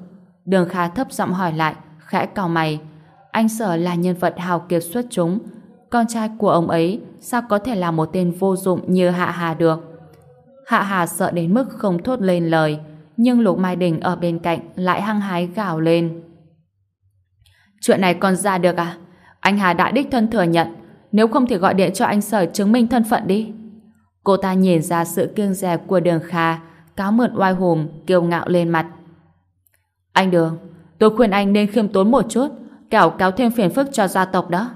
Đường kha thấp giọng hỏi lại, khẽ cau mày. Anh Sở là nhân vật hào kiệt xuất chúng. Con trai của ông ấy sao có thể là một tên vô dụng như Hạ Hà được? Hạ Hà sợ đến mức không thốt lên lời, nhưng Lục Mai Đình ở bên cạnh lại hăng hái gào lên. Chuyện này còn ra được à? Anh Hà đã đích thân thừa nhận, nếu không thì gọi điện cho anh Sở chứng minh thân phận đi. Cô ta nhìn ra sự kiêng dè của Đường Kha, cáo mượn oai hùng, kiêu ngạo lên mặt. Anh Đường, tôi khuyên anh nên khiêm tốn một chút, kẻo cáo thêm phiền phức cho gia tộc đó.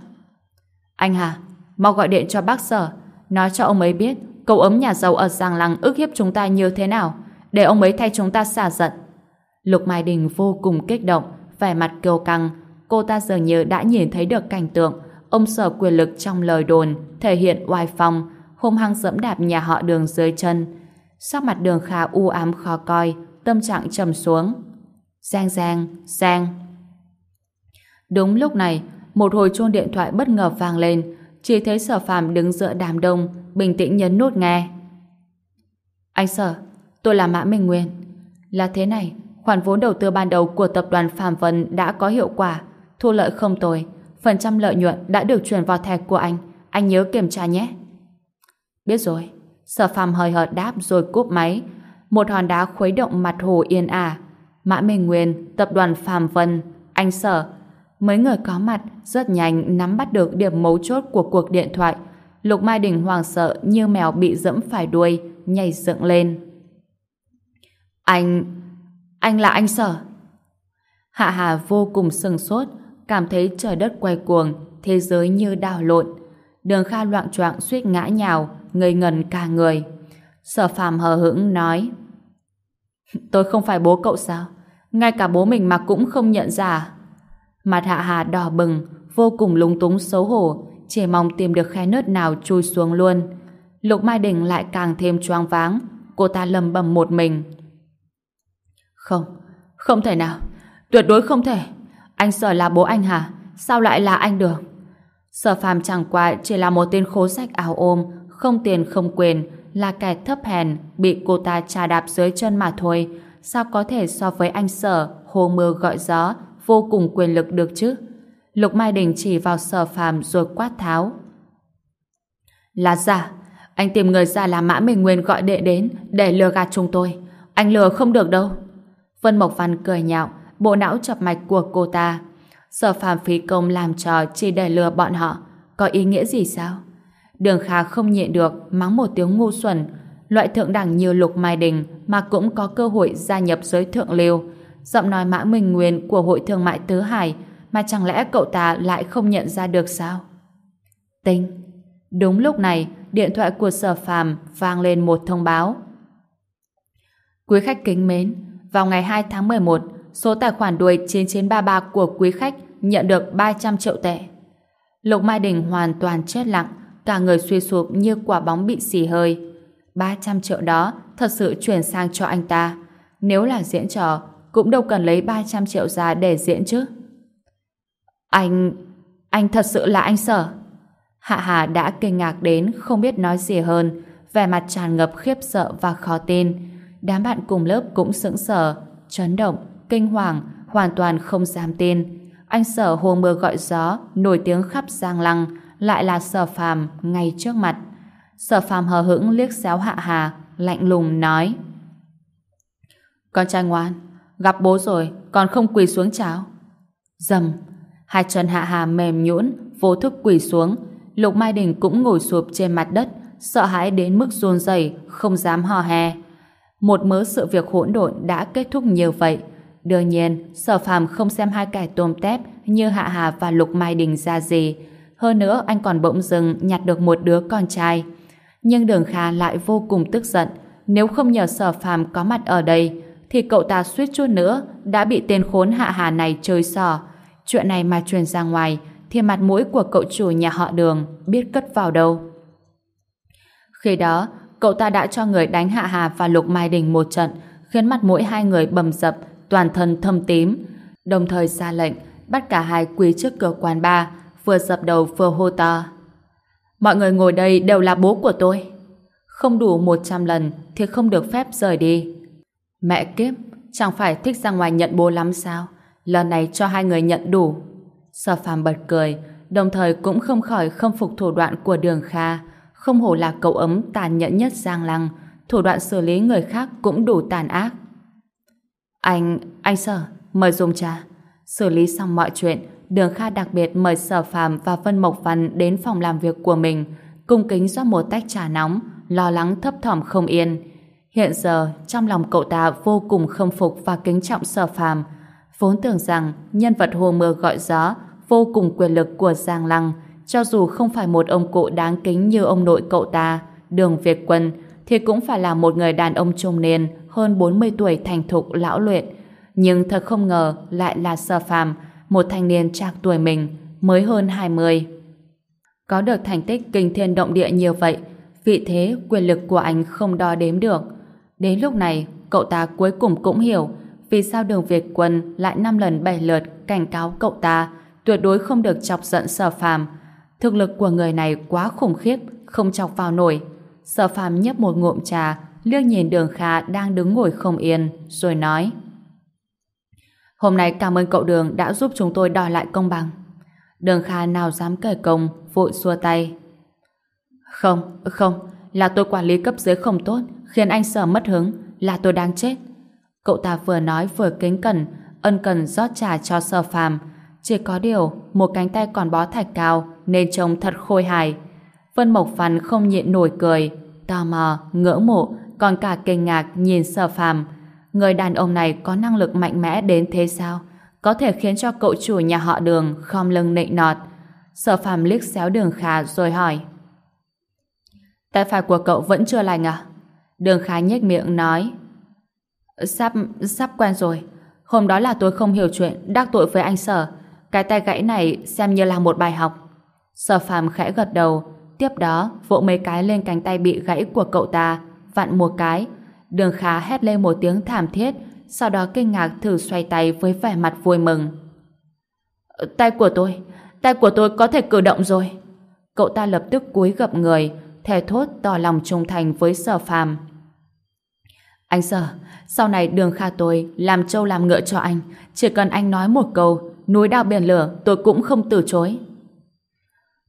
Anh Hà, mau gọi điện cho bác Sở, nói cho ông ấy biết cậu ấm nhà giàu ở Giang Lăng ức hiếp chúng ta như thế nào, để ông ấy thay chúng ta xả giận. Lục Mai Đình vô cùng kích động, vẻ mặt kiêu căng, cô ta dường như đã nhìn thấy được cảnh tượng ông sở quyền lực trong lời đồn thể hiện oai phong hung hăng dẫm đạp nhà họ đường dưới chân sắc mặt đường khá u ám khó coi tâm trạng trầm xuống giang giang giang. Đúng lúc này một hồi chuông điện thoại bất ngờ vang lên. Chỉ thấy sở phàm đứng giữa đám đông bình tĩnh nhấn nút nghe. Anh sở tôi là mã minh nguyên. Là thế này khoản vốn đầu tư ban đầu của tập đoàn Phạm Vân đã có hiệu quả. Thu lợi không tồi, phần trăm lợi nhuận đã được chuyển vào thẻ của anh, anh nhớ kiểm tra nhé. Biết rồi, sở phàm hơi hợt đáp rồi cúp máy, một hòn đá khuấy động mặt hồ yên ả. Mã Minh Nguyên, tập đoàn Phạm Vân, anh sở, mấy người có mặt rất nhanh nắm bắt được điểm mấu chốt của cuộc điện thoại. Lục Mai Đình hoàng sợ như mèo bị dẫm phải đuôi, nhảy dựng lên. Anh... anh là anh sở. Hạ Hà vô cùng sừng sốt, cảm thấy trời đất quay cuồng, thế giới như đảo lộn. Đường Kha loạn choạng suýt ngã nhào, ngây ngần cả người. Sở phàm hờ hững nói Tôi không phải bố cậu sao? Ngay cả bố mình mà cũng không nhận ra à? Mặt hạ hà đỏ bừng, vô cùng lúng túng xấu hổ, chỉ mong tìm được khe nứt nào chui xuống luôn. Lục Mai Đình lại càng thêm choáng váng, cô ta lầm bầm một mình. Không, không thể nào, tuyệt đối không thể. Anh sợ là bố anh hả? Sao lại là anh được? Sở phàm chẳng qua chỉ là một tên khố sách áo ôm, không tiền không quyền, là kẻ thấp hèn, bị cô ta trà đạp dưới chân mà thôi. Sao có thể so với anh Sở, hồ mưa gọi gió, vô cùng quyền lực được chứ? Lục Mai Đình chỉ vào sở phàm rồi quát tháo. Là giả, anh tìm người ra là Mã Minh Nguyên gọi đệ đến để lừa gạt chúng tôi. Anh lừa không được đâu. Vân Mộc Văn cười nhạo, bộ não chập mạch của cô ta. Sở phàm phí công làm trò chỉ để lừa bọn họ, có ý nghĩa gì sao? Đường Kha không nhịn được, mắng một tiếng ngu xuẩn. Loại thượng đẳng như Lục Mai Đình mà cũng có cơ hội gia nhập giới thượng lưu. Giọng nói mã minh nguyên của Hội Thương mại Tứ Hải mà chẳng lẽ cậu ta lại không nhận ra được sao? Tinh! Đúng lúc này, điện thoại của sở phàm vang lên một thông báo. Quý khách kính mến, vào ngày 2 tháng 11, số tài khoản đuôi 9933 của quý khách nhận được 300 triệu tệ. Lục Mai Đình hoàn toàn chết lặng, cả người suy sụp như quả bóng bị xì hơi. 300 triệu đó thật sự chuyển sang cho anh ta. Nếu là diễn trò, cũng đâu cần lấy 300 triệu ra để diễn chứ. Anh... anh thật sự là anh sở. Hạ Hà đã kinh ngạc đến không biết nói gì hơn, vẻ mặt tràn ngập khiếp sợ và khó tin. Đám bạn cùng lớp cũng sững sờ, chấn động, kinh hoàng, hoàn toàn không dám tin. Anh sở hồ mưa gọi gió, nổi tiếng khắp Giang Lăng, lại là sở phàm ngay trước mặt. Sở phàm hờ hững liếc xéo Hạ Hà, lạnh lùng nói. Con trai ngoan, gặp bố rồi, còn không quỳ xuống cháo Dầm, hai chân Hạ Hà mềm nhũn, vô thức quỳ xuống. Lục Mai Đình cũng ngồi sụp trên mặt đất, sợ hãi đến mức run rẩy, không dám hò hè. Một mớ sự việc hỗn độn đã kết thúc như vậy. Đương nhiên, sở phàm không xem hai kẻ tôm tép như Hạ Hà và Lục Mai Đình ra gì. Hơn nữa, anh còn bỗng dưng nhặt được một đứa con trai. Nhưng Đường Kha lại vô cùng tức giận. Nếu không nhờ sở phàm có mặt ở đây, thì cậu ta suýt chút nữa đã bị tên khốn Hạ Hà này chơi sò. Chuyện này mà truyền ra ngoài, thì mặt mũi của cậu chủ nhà họ Đường biết cất vào đâu. Khi đó, cậu ta đã cho người đánh Hạ Hà và Lục Mai Đình một trận, khiến mặt mũi hai người bầm dập, toàn thân thâm tím. Đồng thời ra lệnh, bắt cả hai quỳ trước cửa quán bar, vừa dập đầu vừa hô to. Mọi người ngồi đây đều là bố của tôi. Không đủ 100 lần thì không được phép rời đi. Mẹ kiếp, chẳng phải thích ra ngoài nhận bố lắm sao? Lần này cho hai người nhận đủ. Sở phàm bật cười, đồng thời cũng không khỏi không phục thủ đoạn của đường Kha. Không hổ là cậu ấm tàn nhẫn nhất Giang Lăng, thủ đoạn xử lý người khác cũng đủ tàn ác. Anh, anh Sở, mời dùng trà. Xử lý xong mọi chuyện, Đường Kha đặc biệt mời Sở Phàm và Vân Mộc Văn đến phòng làm việc của mình, cung kính rót một tách trà nóng, lo lắng thấp thỏm không yên. Hiện giờ, trong lòng cậu ta vô cùng khâm phục và kính trọng Sở Phàm, vốn tưởng rằng nhân vật hồ mưa gọi gió, vô cùng quyền lực của Giang Lăng, cho dù không phải một ông cụ đáng kính như ông nội cậu ta, Đường Việt Quân, thì cũng phải là một người đàn ông trung niên, hơn 40 tuổi thành thục lão luyện. Nhưng thật không ngờ lại là Sở Phàm, một thanh niên trạc tuổi mình, mới hơn 20. Có được thành tích kinh thiên động địa như vậy, vị thế, quyền lực của anh không đo đếm được. Đến lúc này, cậu ta cuối cùng cũng hiểu vì sao đường Việt Quân lại năm lần bảy lượt cảnh cáo cậu ta tuyệt đối không được chọc giận sở phàm. Thực lực của người này quá khủng khiếp, không chọc vào nổi. Sở phàm nhấp một ngụm trà, liếc nhìn đường Kha đang đứng ngồi không yên, rồi nói Hôm nay cảm ơn cậu Đường đã giúp chúng tôi đòi lại công bằng. Đường Kha nào dám cởi công, vội xua tay. Không, không, là tôi quản lý cấp dưới không tốt, khiến anh sợ mất hứng, là tôi đang chết. Cậu ta vừa nói vừa kính cẩn, ân cần rót trà cho sở phàm. Chỉ có điều, một cánh tay còn bó thạch cao, nên trông thật khôi hài. Vân Mộc Văn không nhịn nổi cười, tò mò, ngỡ mộ, còn cả kinh ngạc nhìn sở phàm. Người đàn ông này có năng lực mạnh mẽ đến thế sao? Có thể khiến cho cậu chủ nhà họ đường khom lưng nịnh nọt. Sở phàm liếc xéo đường khá rồi hỏi. Tay phải của cậu vẫn chưa lành à? Đường khá nhếch miệng nói. Sắp, sắp quen rồi. Hôm đó là tôi không hiểu chuyện, đắc tội với anh sở. Cái tay gãy này xem như là một bài học. Sở phàm khẽ gật đầu, tiếp đó vỗ mấy cái lên cánh tay bị gãy của cậu ta, vặn một cái. Đường khá hét lên một tiếng thảm thiết, sau đó kinh ngạc thử xoay tay với vẻ mặt vui mừng. Ờ, tay của tôi, tay của tôi có thể cử động rồi. Cậu ta lập tức cúi gập người, thề thốt tỏ lòng trung thành với sở phàm. Anh sở, sau này đường kha tôi làm trâu làm ngựa cho anh, chỉ cần anh nói một câu, núi đao biển lửa tôi cũng không từ chối.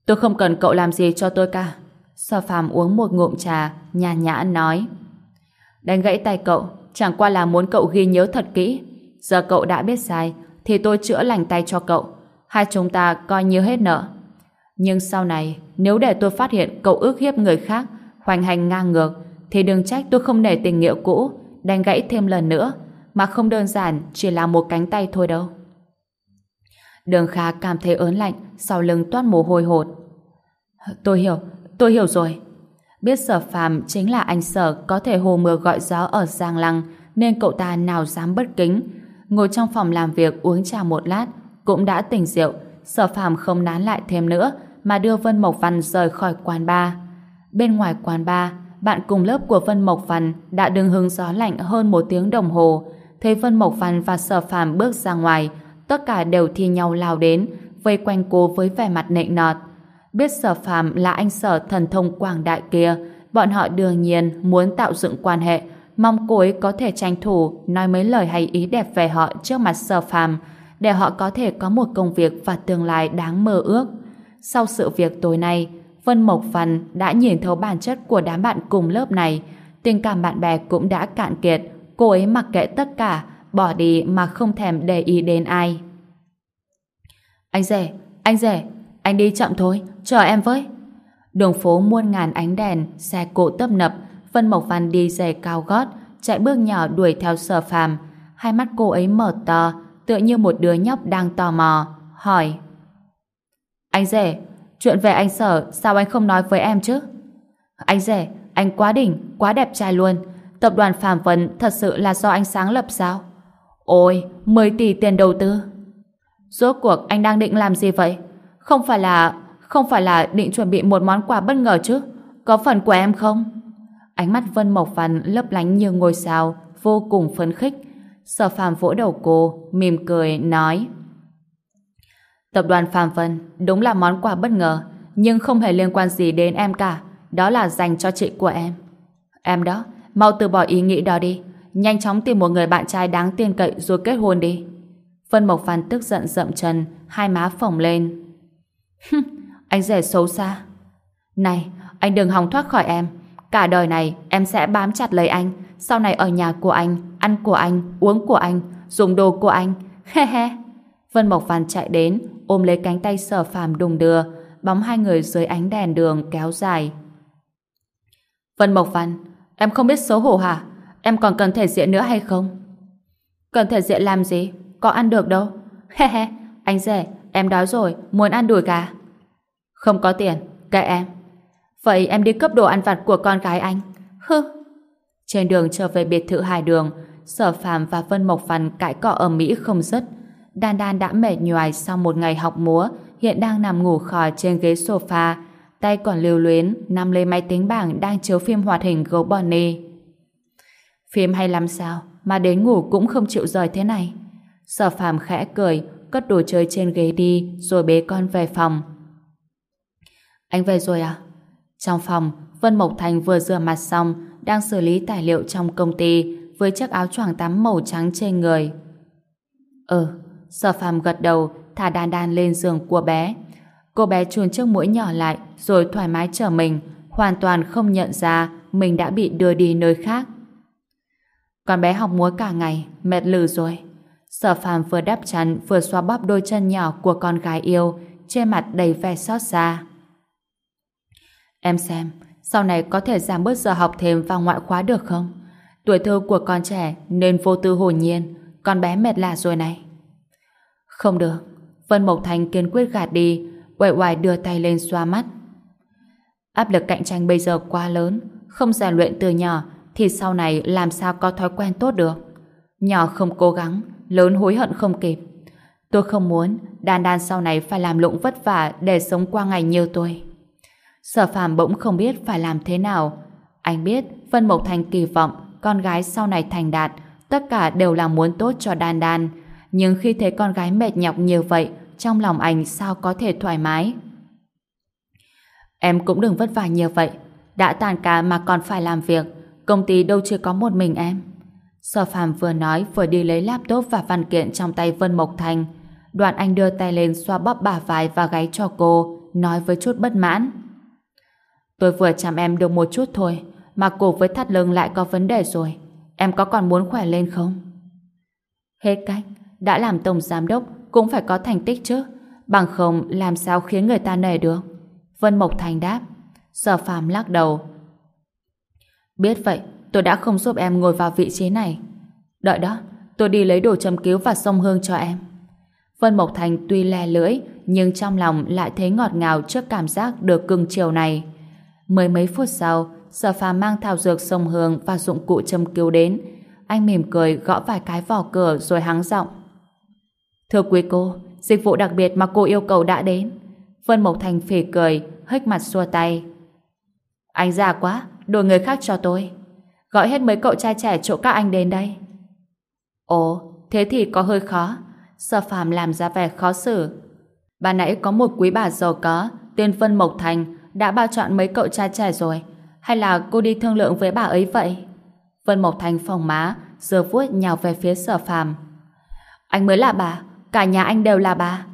Tôi không cần cậu làm gì cho tôi cả. Sở phàm uống một ngụm trà, nhàn nhã nói. Đánh gãy tay cậu, chẳng qua là muốn cậu ghi nhớ thật kỹ. Giờ cậu đã biết sai, thì tôi chữa lành tay cho cậu. Hai chúng ta coi như hết nợ. Nhưng sau này, nếu để tôi phát hiện cậu ước hiếp người khác, hoành hành ngang ngược, thì đừng trách tôi không để tình nghĩa cũ, đánh gãy thêm lần nữa, mà không đơn giản chỉ là một cánh tay thôi đâu. Đường Kha cảm thấy ớn lạnh, sau lưng toát mồ hôi hột. Tôi hiểu, tôi hiểu rồi. Biết sở phàm chính là anh sở có thể hồ mưa gọi gió ở Giang Lăng, nên cậu ta nào dám bất kính. Ngồi trong phòng làm việc uống trà một lát, cũng đã tỉnh rượu, sở phàm không nán lại thêm nữa, mà đưa Vân Mộc Văn rời khỏi quán bar. Bên ngoài quán bar, bạn cùng lớp của Vân Mộc Văn đã đứng hứng gió lạnh hơn một tiếng đồng hồ. Thấy Vân Mộc Văn và Sở Phàm bước ra ngoài, tất cả đều thi nhau lao đến, vây quanh cô với vẻ mặt nịnh nọt. Biết sở phàm là anh sở thần thông quảng đại kia, bọn họ đương nhiên muốn tạo dựng quan hệ, mong cô ấy có thể tranh thủ nói mấy lời hay ý đẹp về họ trước mặt sở phàm, để họ có thể có một công việc và tương lai đáng mơ ước. Sau sự việc tối nay, Vân Mộc Văn đã nhìn thấu bản chất của đám bạn cùng lớp này, tình cảm bạn bè cũng đã cạn kiệt, cô ấy mặc kệ tất cả, bỏ đi mà không thèm để ý đến ai. Anh rể, anh rể, anh đi chậm thôi, chờ em với. Đường phố muôn ngàn ánh đèn, xe cộ tấp nập, Vân Mộc Văn đi giày cao gót, chạy bước nhỏ đuổi theo sở phàm. Hai mắt cô ấy mở to, tựa như một đứa nhóc đang tò mò, hỏi. Anh rể, chuyện về anh sở, sao anh không nói với em chứ? Anh rể, anh quá đỉnh, quá đẹp trai luôn. Tập đoàn Phạm Vân thật sự là do anh sáng lập sao? Ôi, 10 tỷ tiền đầu tư. Rốt cuộc anh đang định làm gì vậy? Không phải là... Không phải là định chuẩn bị một món quà bất ngờ chứ? Có phần của em không? Ánh mắt Vân Mộc Văn lấp lánh như ngôi sao, vô cùng phấn khích. Sở phàm vỗ đầu cô, mỉm cười, nói Tập đoàn Phạm Vân đúng là món quà bất ngờ, nhưng không hề liên quan gì đến em cả. Đó là dành cho chị của em. Em đó, mau từ bỏ ý nghĩ đó đi. Nhanh chóng tìm một người bạn trai đáng tin cậy rồi kết hôn đi. Vân Mộc Phan tức giận dậm chân, hai má phồng lên anh rể xấu xa. Này, anh đừng hòng thoát khỏi em. Cả đời này em sẽ bám chặt lấy anh. Sau này ở nhà của anh, ăn của anh, uống của anh, dùng đồ của anh. He he. Vân Mộc Văn chạy đến, ôm lấy cánh tay sở phàm đùng đưa, bóng hai người dưới ánh đèn đường kéo dài. Vân Mộc Văn, em không biết xấu hổ hả? Em còn cần thể diện nữa hay không? Cần thể diện làm gì? Có ăn được đâu. He he, anh rể, em đói rồi, muốn ăn đùi gà. Không có tiền, kệ em. Vậy em đi cướp đồ ăn vặt của con gái anh. Hừ. Trên đường trở về biệt thự Hải Đường, Sở Phạm và Vân Mộc Văn cãi cọ ở Mỹ không dứt. Đan Đan đã mệt nhoài sau một ngày học múa, hiện đang nằm ngủ khò trên ghế sofa, tay còn lưu luyến nằm lấy máy tính bảng đang chiếu phim hoạt hình gấu Bonnie. Phim hay lắm sao, mà đến ngủ cũng không chịu rời thế này. Sở Phạm khẽ cười, cất đồ chơi trên ghế đi, rồi bế con về phòng. Anh về rồi à? Trong phòng, Vân Mộc Thành vừa rửa mặt xong, đang xử lý tài liệu trong công ty với chiếc áo choàng tắm màu trắng trên người. Ừ, sở phàm gật đầu, thả đan đan lên giường của bé. Cô bé chuồn chiếc mũi nhỏ lại, rồi thoải mái trở mình, hoàn toàn không nhận ra mình đã bị đưa đi nơi khác. Con bé học múa cả ngày, mệt lử rồi. Sở phàm vừa đắp chăn vừa xoa bóp đôi chân nhỏ của con gái yêu, trên mặt đầy vẻ xót xa. Em xem, sau này có thể giảm bớt giờ học thêm vào ngoại khóa được không? Tuổi thơ của con trẻ nên vô tư hồn nhiên, con bé mệt lạ rồi này. Không được, Vân Mộc Thành kiên quyết gạt đi, quậy hoài đưa tay lên xoa mắt. Áp lực cạnh tranh bây giờ quá lớn, không rèn luyện từ nhỏ thì sau này làm sao có thói quen tốt được. Nhỏ không cố gắng, lớn hối hận không kịp. Tôi không muốn đan đan sau này phải làm lụng vất vả để sống qua ngày như tôi. Sở phàm bỗng không biết phải làm thế nào. Anh biết Vân Mộc Thành kỳ vọng con gái sau này thành đạt, tất cả đều là muốn tốt cho đan đan. Nhưng khi thấy con gái mệt nhọc như vậy, trong lòng anh sao có thể thoải mái. Em cũng đừng vất vả như vậy. Đã tàn cả mà còn phải làm việc. Công ty đâu chưa có một mình em. Sở phàm vừa nói vừa đi lấy laptop và văn kiện trong tay Vân Mộc Thành. Đoạn anh đưa tay lên xoa bóp bả vai và gáy cho cô, nói với chút bất mãn. Tôi vừa chăm em được một chút thôi, mà cổ với thắt lưng lại có vấn đề rồi. Em có còn muốn khỏe lên không? Hết cách, đã làm tổng giám đốc cũng phải có thành tích chứ. Bằng không làm sao khiến người ta nể được? Vân Mộc Thành đáp. Sở phàm lắc đầu. Biết vậy, tôi đã không giúp em ngồi vào vị trí này. Đợi đó, tôi đi lấy đồ châm cứu và sông hương cho em. Vân Mộc Thành tuy le lưỡi, nhưng trong lòng lại thấy ngọt ngào trước cảm giác được cưng chiều này. Mười mấy phút sau, Sở Phàm mang thảo dược sông hương và dụng cụ châm cứu đến. Anh mỉm cười gõ vài cái vỏ cửa rồi hắng giọng. Thưa quý cô, dịch vụ đặc biệt mà cô yêu cầu đã đến. Vân Mộc Thành phỉ cười, hếch mặt xua tay. Anh già quá, đổi người khác cho tôi. Gọi hết mấy cậu trai trẻ chỗ các anh đến đây. Ồ, thế thì có hơi khó. Sở phàm làm ra vẻ khó xử. Bà nãy có một quý bà giàu có, tên Vân Mộc Thành đã bao chọn mấy cậu trai trẻ rồi. Hay là cô đi thương lượng với bà ấy vậy? Vân Mộc Thành phòng má, giờ vuốt nhào về phía sở phàm. Anh mới là bà, cả nhà anh đều là bà.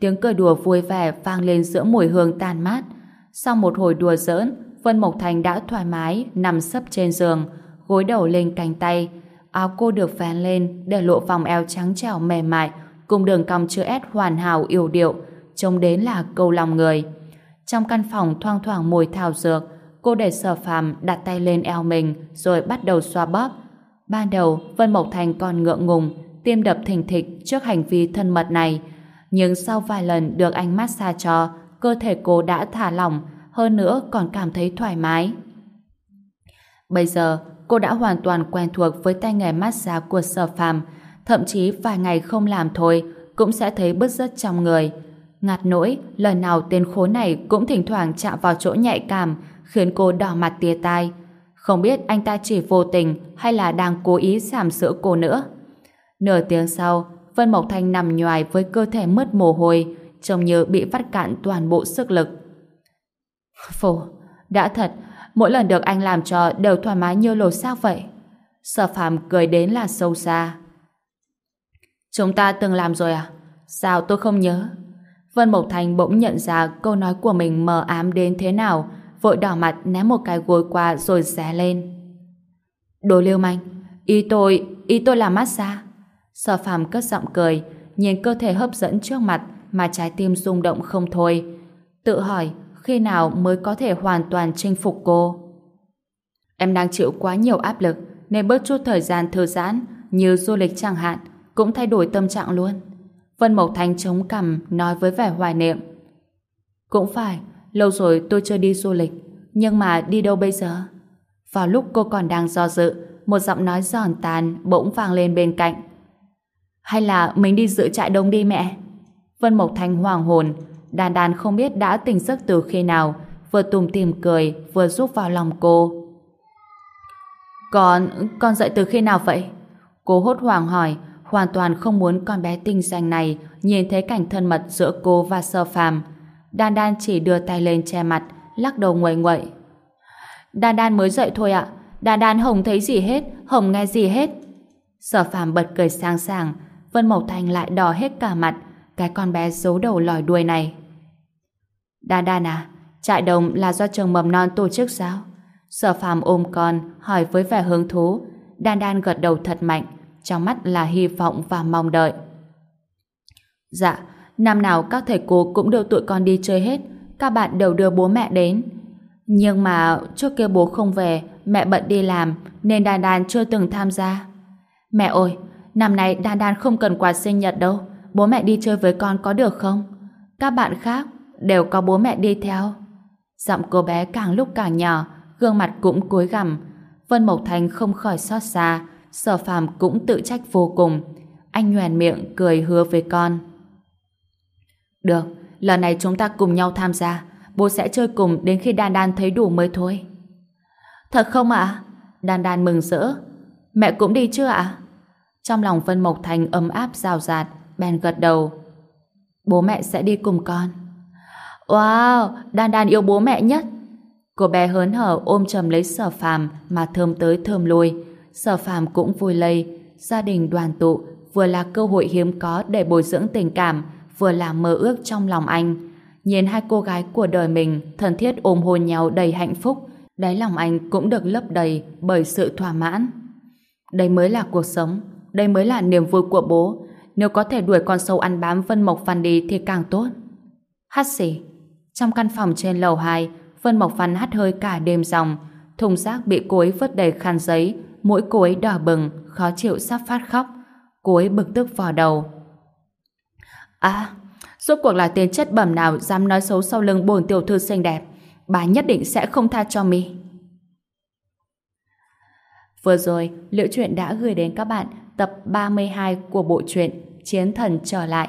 Tiếng cười đùa vui vẻ vang lên giữa mùi hương tàn mát. Sau một hồi đùa giỡn, Vân Mộc Thành đã thoải mái nằm sấp trên giường, gối đầu lên cánh tay. Áo cô được vén lên để lộ vòng eo trắng trẻo mềm mại cùng đường cong chữ S hoàn hảo yêu điệu, trông đến là câu lòng người. Trong căn phòng thoang thoảng mùi thảo dược, cô để sở phàm đặt tay lên eo mình rồi bắt đầu xoa bóp. Ban đầu, Vân Mộc Thành còn ngượng ngùng, tim đập thình thịch trước hành vi thân mật này. Nhưng sau vài lần được anh massage cho, cơ thể cô đã thả lỏng, hơn nữa còn cảm thấy thoải mái. Bây giờ, cô đã hoàn toàn quen thuộc với tay nghề massage của sở phàm, thậm chí vài ngày không làm thôi, cũng sẽ thấy bứt rứt trong người. Ngạt nỗi, lần nào tên khố này cũng thỉnh thoảng chạm vào chỗ nhạy cảm, khiến cô đỏ mặt tia tai. Không biết anh ta chỉ vô tình hay là đang cố ý giảm sữa cô nữa. Nửa tiếng sau, Vân Mộc Thanh nằm nhoài với cơ thể mất mồ hôi, trông như bị vắt cạn toàn bộ sức lực. Phổ, đã thật, mỗi lần được anh làm cho đều thoải mái như lột xác vậy. Sở phàm cười đến là sâu xa. Chúng ta từng làm rồi à? Sao tôi không nhớ? Vân Mộc Thành bỗng nhận ra câu nói của mình mờ ám đến thế nào, vội đỏ mặt ném một cái gối qua rồi xé lên. Đồ liêu manh, ý tôi, ý tôi là massage. Sở phàm cất giọng cười, nhìn cơ thể hấp dẫn trước mặt mà trái tim rung động không thôi. Tự hỏi khi nào mới có thể hoàn toàn chinh phục cô. Em đang chịu quá nhiều áp lực nên bớt chút thời gian thư giãn như du lịch chẳng hạn cũng thay đổi tâm trạng luôn. Vân Mộc Thành chống cằm nói với vẻ hoài niệm. Cũng phải, lâu rồi tôi chưa đi du lịch, nhưng mà đi đâu bây giờ? Vào lúc cô còn đang do dự, một giọng nói giòn tàn bỗng vang lên bên cạnh. Hay là mình đi dự trại đông đi mẹ? Vân Mộc Thành hoàng hồn, đàn đàn không biết đã tỉnh giấc từ khi nào, vừa tùm tìm cười, vừa giúp vào lòng cô. Con, con dậy từ khi nào vậy? Cô hốt hoảng hỏi, hoàn toàn không muốn con bé tinh danh này nhìn thấy cảnh thân mật giữa cô và sơ phàm. Đan Đan chỉ đưa tay lên che mặt, lắc đầu nguậy nguậy. Đan Đan mới dậy thôi ạ. Đan Đan hồng thấy gì hết, hồng nghe gì hết. Sở phàm bật cười sang sảng, Vân Mộc Thành lại đỏ hết cả mặt, cái con bé giấu đầu lòi đuôi này. Đan Đan à, trại đồng là do trường mầm non tổ chức sao? Sở phàm ôm con, hỏi với vẻ hứng thú. Đan Đan gật đầu thật mạnh, trong mắt là hy vọng và mong đợi. Dạ, năm nào các thầy cô cũng đưa tụi con đi chơi hết, các bạn đều đưa bố mẹ đến. Nhưng mà trước kia bố không về, mẹ bận đi làm, nên Đan Đan chưa từng tham gia. Mẹ ơi, năm nay Đan Đan không cần quà sinh nhật đâu, bố mẹ đi chơi với con có được không? Các bạn khác đều có bố mẹ đi theo. Giọng cô bé càng lúc càng nhỏ, gương mặt cũng cúi gằm. Vân Mộc Thành không khỏi xót xa, Sở phàm cũng tự trách vô cùng. Anh nhoèn miệng cười hứa với con. Được, lần này chúng ta cùng nhau tham gia. Bố sẽ chơi cùng đến khi Đan Đan thấy đủ mới thôi. Thật không ạ? Đan Đan mừng rỡ. Mẹ cũng đi chưa ạ? Trong lòng Vân Mộc Thành ấm áp rào rạt, bèn gật đầu. Bố mẹ sẽ đi cùng con. Wow, Đan Đan yêu bố mẹ nhất. Cô bé hớn hở ôm chầm lấy sở phàm mà thơm tới thơm lui sở phàm cũng vui lây. Gia đình đoàn tụ vừa là cơ hội hiếm có để bồi dưỡng tình cảm, vừa là mơ ước trong lòng anh. Nhìn hai cô gái của đời mình thân thiết ôm hôn nhau đầy hạnh phúc, đáy lòng anh cũng được lấp đầy bởi sự thỏa mãn. Đây mới là cuộc sống, đây mới là niềm vui của bố. Nếu có thể đuổi con sâu ăn bám Vân Mộc phan đi thì càng tốt. Hát xỉ. Trong căn phòng trên lầu 2, Vân Mộc Văn hắt hơi cả đêm dòng. Thùng rác bị cô ấy vứt đầy khăn giấy, mũi cô ấy đỏ bừng, khó chịu sắp phát khóc. Cô ấy bực tức vò đầu. À, rốt cuộc là tên chất bẩm nào dám nói xấu sau lưng bổn tiểu thư xinh đẹp. Bà nhất định sẽ không tha cho mi. Vừa rồi, Liễu Chuyện đã gửi đến các bạn tập 32 của bộ truyện Chiến Thần Trở Lại.